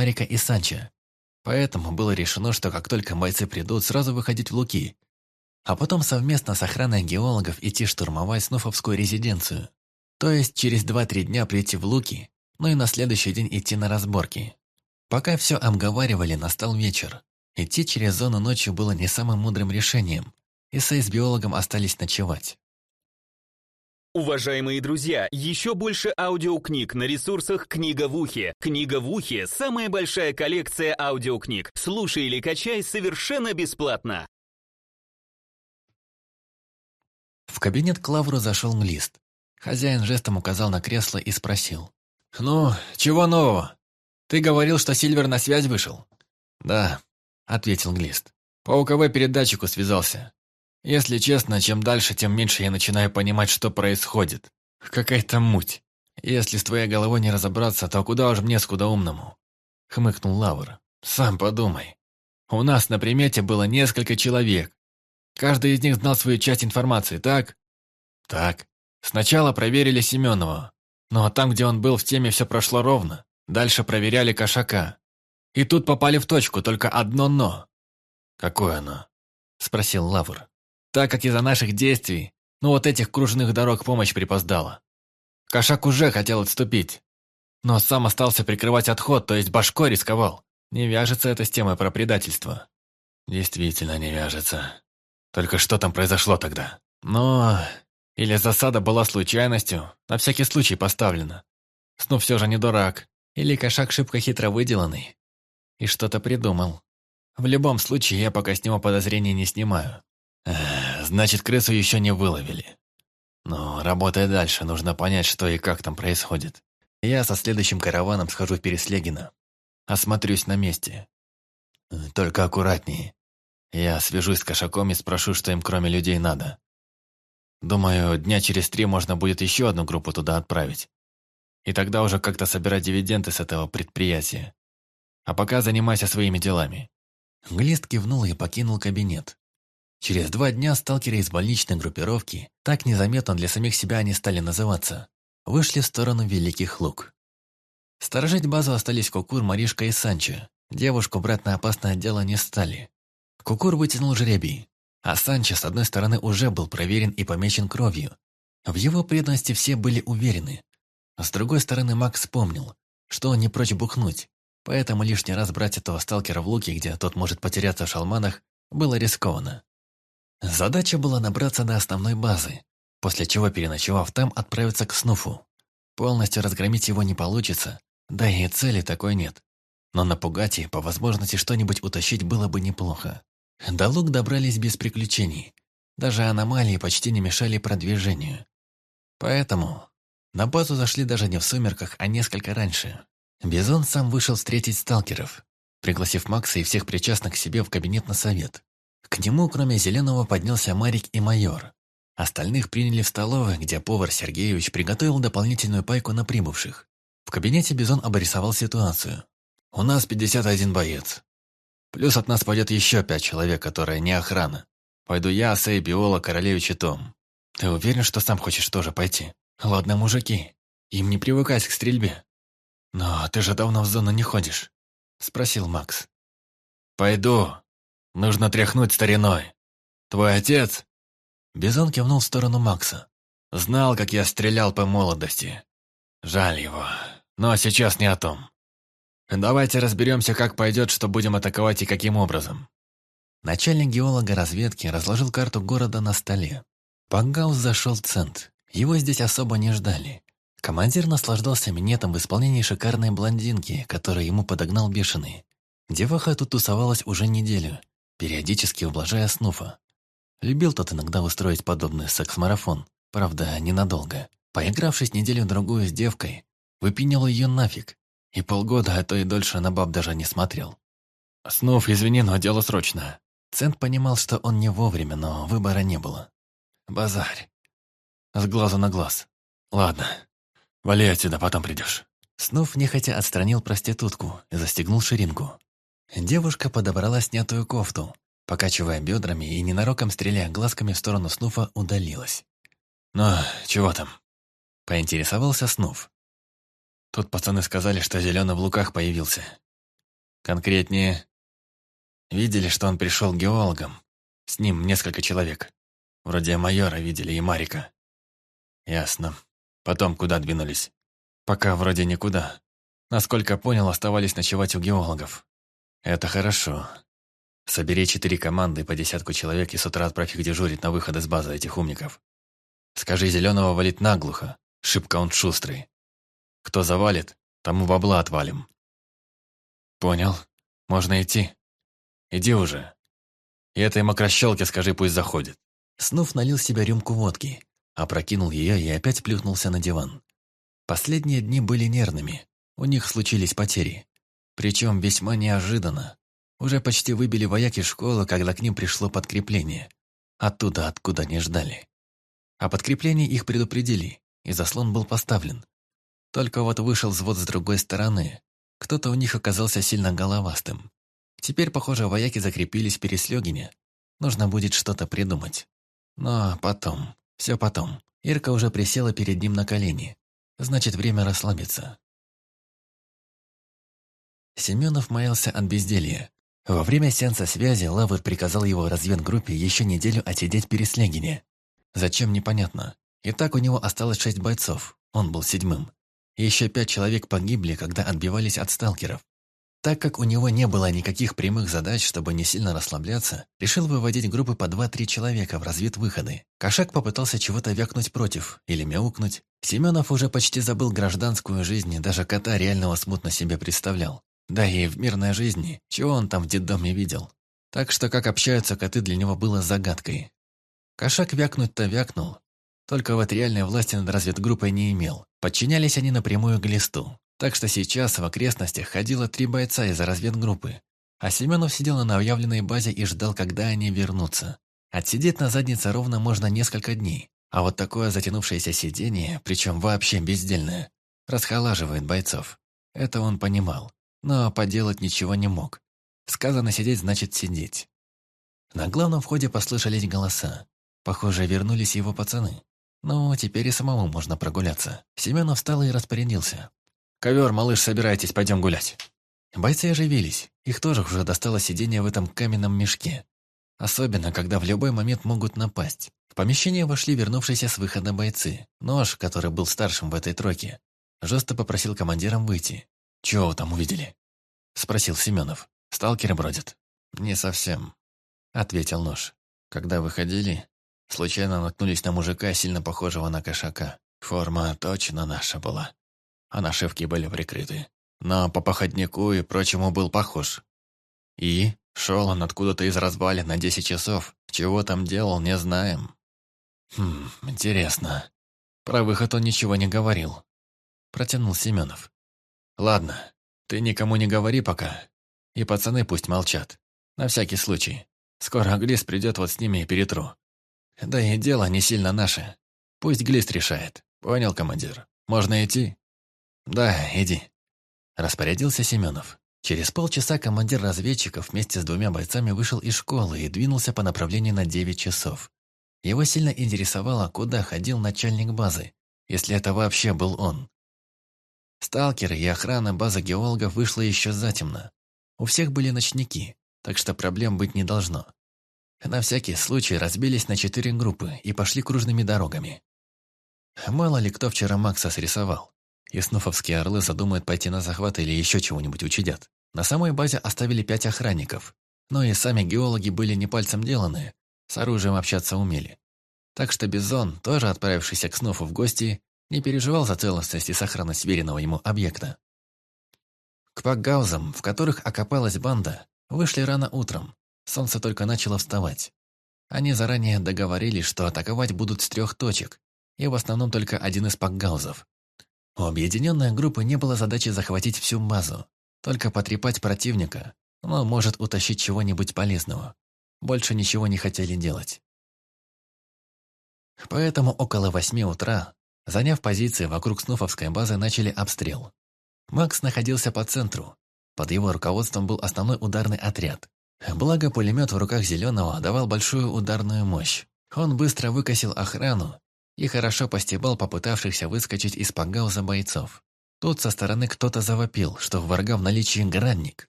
Марика и Санчо. Поэтому было решено, что как только бойцы придут, сразу выходить в Луки, а потом совместно с охраной геологов идти штурмовать Снуфовскую резиденцию. То есть через 2-3 дня прийти в Луки, ну и на следующий день идти на разборки. Пока все обговаривали, настал вечер. Идти через зону ночью было не самым мудрым решением. Исай с биологом остались ночевать. Уважаемые друзья, еще больше аудиокниг на ресурсах «Книга в ухе». «Книга в ухе» — самая большая коллекция аудиокниг. Слушай или качай совершенно бесплатно. В кабинет к Лавру зашел Глист. Хозяин жестом указал на кресло и спросил. «Ну, чего нового? Ты говорил, что Сильвер на связь вышел?» «Да», — ответил Глист. «По УКВ-передатчику связался. Если честно, чем дальше, тем меньше я начинаю понимать, что происходит. Какая-то муть. Если с твоей головой не разобраться, то куда уж мне скудоумному?» Хмыкнул Лавр. «Сам подумай. У нас на примете было несколько человек. Каждый из них знал свою часть информации, так?» «Так. Сначала проверили Семенова. Но там, где он был, в теме все прошло ровно. Дальше проверяли Кошака. И тут попали в точку, только одно «но». «Какое оно?» – спросил Лавр так как из-за наших действий, ну вот этих кружных дорог помощь припоздала. Кошак уже хотел отступить, но сам остался прикрывать отход, то есть башкой рисковал. Не вяжется это с темой про предательство. Действительно не вяжется. Только что там произошло тогда? Но... Или засада была случайностью, на всякий случай поставлена. Сну все же не дурак. Или кошак шибко хитро выделанный. И что-то придумал. В любом случае, я пока с него подозрений не снимаю. Значит, крысу еще не выловили. Но работая дальше, нужно понять, что и как там происходит. Я со следующим караваном схожу в Переслегино. Осмотрюсь на месте. Только аккуратнее. Я свяжусь с кошаком и спрошу, что им кроме людей надо. Думаю, дня через три можно будет еще одну группу туда отправить. И тогда уже как-то собирать дивиденды с этого предприятия. А пока занимайся своими делами». Глист кивнул и покинул кабинет. Через два дня сталкеры из больничной группировки, так незаметно для самих себя они стали называться, вышли в сторону Великих Луг. Сторожить базу остались Кукур, Маришка и Санчо. Девушку брать на опасное дело не стали. Кукур вытянул жребий, а Санчо с одной стороны уже был проверен и помечен кровью. В его преданности все были уверены. С другой стороны Макс вспомнил, что он не прочь бухнуть, поэтому лишний раз брать этого сталкера в луки, где тот может потеряться в шалманах, было рискованно. Задача была набраться до основной базы, после чего, переночевав там, отправиться к Снуфу. Полностью разгромить его не получится, да и цели такой нет. Но напугать и, по возможности, что-нибудь утащить было бы неплохо. До луг добрались без приключений. Даже аномалии почти не мешали продвижению. Поэтому на базу зашли даже не в сумерках, а несколько раньше. Бизон сам вышел встретить сталкеров, пригласив Макса и всех причастных к себе в кабинет на совет. К нему, кроме Зеленого, поднялся Марик и майор. Остальных приняли в столовой, где повар Сергеевич приготовил дополнительную пайку на прибывших. В кабинете Бизон обрисовал ситуацию. «У нас 51 боец. Плюс от нас пойдет еще пять человек, которые не охрана. Пойду я, Сей, Биола, Королевич и Том. Ты уверен, что сам хочешь тоже пойти? Ладно, мужики, им не привыкать к стрельбе. Но ты же давно в зону не ходишь», — спросил Макс. «Пойду», Нужно тряхнуть стариной. Твой отец...» Бизон кивнул в сторону Макса. «Знал, как я стрелял по молодости. Жаль его. Но сейчас не о том. Давайте разберемся, как пойдет, что будем атаковать и каким образом». Начальник геолога разведки разложил карту города на столе. Пангаус зашел в центр. Его здесь особо не ждали. Командир наслаждался минетом в исполнении шикарной блондинки, которую ему подогнал бешеный. Деваха тут тусовалась уже неделю, периодически ублажая Снуфа. Любил тот иногда устроить подобный секс-марафон, правда, ненадолго. Поигравшись неделю-другую с девкой, выпинил ее нафиг, и полгода, а то и дольше на баб даже не смотрел. «Снуф, извини, но дело срочное». Цент понимал, что он не вовремя, но выбора не было. «Базарь. С глазу на глаз. Ладно, вали отсюда, потом придешь». Снуф нехотя отстранил проститутку и застегнул ширинку. Девушка подобрала снятую кофту, покачивая бедрами и ненароком стреляя глазками в сторону Снуфа, удалилась. «Ну, чего там?» – поинтересовался Снуф. Тут пацаны сказали, что Зеленый в луках появился. Конкретнее, видели, что он пришел геологом. С ним несколько человек. Вроде майора видели и Марика. Ясно. Потом куда двинулись? Пока вроде никуда. Насколько понял, оставались ночевать у геологов. Это хорошо. Собери четыре команды по десятку человек и с утра отправь их дежурить на выход из базы этих умников. Скажи, Зеленого валить наглухо. Шибко он шустрый. Кто завалит, тому бабла отвалим. Понял. Можно идти. Иди уже. И этой мокрощелке скажи, пусть заходит. Снув налил себе рюмку водки, опрокинул ее и опять плюхнулся на диван. Последние дни были нервными. У них случились потери. Причем весьма неожиданно. Уже почти выбили вояки школы, когда к ним пришло подкрепление. Оттуда, откуда не ждали. О подкреплении их предупредили, и заслон был поставлен. Только вот вышел взвод с другой стороны. Кто-то у них оказался сильно головастым. Теперь, похоже, вояки закрепились в Переслёгине. Нужно будет что-то придумать. Но потом, все потом. Ирка уже присела перед ним на колени. Значит, время расслабиться. Семенов маялся от безделья. Во время сеанса связи Лавр приказал его разведгруппе еще неделю отсидеть Переслегине. Зачем, непонятно. И так у него осталось шесть бойцов, он был седьмым. Еще пять человек погибли, когда отбивались от сталкеров. Так как у него не было никаких прямых задач, чтобы не сильно расслабляться, решил выводить группы по 2-3 человека в разведвыходы. Кошак попытался чего-то вякнуть против или мяукнуть. Семенов уже почти забыл гражданскую жизнь и даже кота реального смутно себе представлял. Да и в мирной жизни, чего он там в детдоме видел. Так что как общаются коты для него было загадкой. Кошак вякнуть-то вякнул, только вот реальной власти над разведгруппой не имел. Подчинялись они напрямую Глисту. Так что сейчас в окрестностях ходило три бойца из разведгруппы. А Семенов сидел на объявленной базе и ждал, когда они вернутся. Отсидеть на заднице ровно можно несколько дней. А вот такое затянувшееся сидение, причем вообще бездельное, расхолаживает бойцов. Это он понимал, но поделать ничего не мог. Сказано сидеть, значит сидеть. На главном входе послышались голоса. Похоже, вернулись его пацаны. Ну, теперь и самому можно прогуляться. Семенов встал и распорядился. «Ковер, малыш, собирайтесь, пойдем гулять». Бойцы оживились. Их тоже уже достало сидение в этом каменном мешке. Особенно, когда в любой момент могут напасть. В помещение вошли вернувшиеся с выхода бойцы. Нож, который был старшим в этой тройке, жестко попросил командирам выйти. «Чего вы там увидели?» Спросил Семенов. «Сталкеры бродят?» «Не совсем», — ответил Нож. «Когда выходили, Случайно наткнулись на мужика, сильно похожего на кошака. Форма точно наша была. А нашивки были прикрыты. Но по походнику и прочему был похож. И шел он откуда-то из развалин на десять часов. Чего там делал, не знаем. Хм, интересно. Про выход он ничего не говорил. Протянул Семенов. Ладно, ты никому не говори пока. И пацаны пусть молчат. На всякий случай. Скоро Глис придет вот с ними и перетру. Да и дело не сильно наше. Пусть Глист решает. Понял, командир? Можно идти? Да, иди. Распорядился Семенов. Через полчаса командир разведчиков вместе с двумя бойцами вышел из школы и двинулся по направлению на 9 часов. Его сильно интересовало, куда ходил начальник базы, если это вообще был он. Сталкеры и охрана базы геологов вышла еще затемно. У всех были ночники, так что проблем быть не должно. На всякий случай разбились на четыре группы и пошли кружными дорогами. Мало ли кто вчера Макса срисовал. И снуфовские орлы задумают пойти на захват или еще чего-нибудь учудят. На самой базе оставили пять охранников. Но и сами геологи были не пальцем деланы, с оружием общаться умели. Так что Бизон, тоже отправившийся к Снуфу в гости, не переживал за целостность и сохранность веренного ему объекта. К пакгаузам, в которых окопалась банда, вышли рано утром, Солнце только начало вставать. Они заранее договорились, что атаковать будут с трех точек, и в основном только один из пакгаузов. У объединенной группы не было задачи захватить всю базу, только потрепать противника, но может утащить чего-нибудь полезного. Больше ничего не хотели делать. Поэтому около восьми утра, заняв позиции вокруг Снуфовской базы, начали обстрел. Макс находился по центру. Под его руководством был основной ударный отряд. Благо, пулемет в руках Зеленого давал большую ударную мощь. Он быстро выкосил охрану и хорошо постебал попытавшихся выскочить из пангауза бойцов. Тут со стороны кто-то завопил, что в врага в наличии гранник.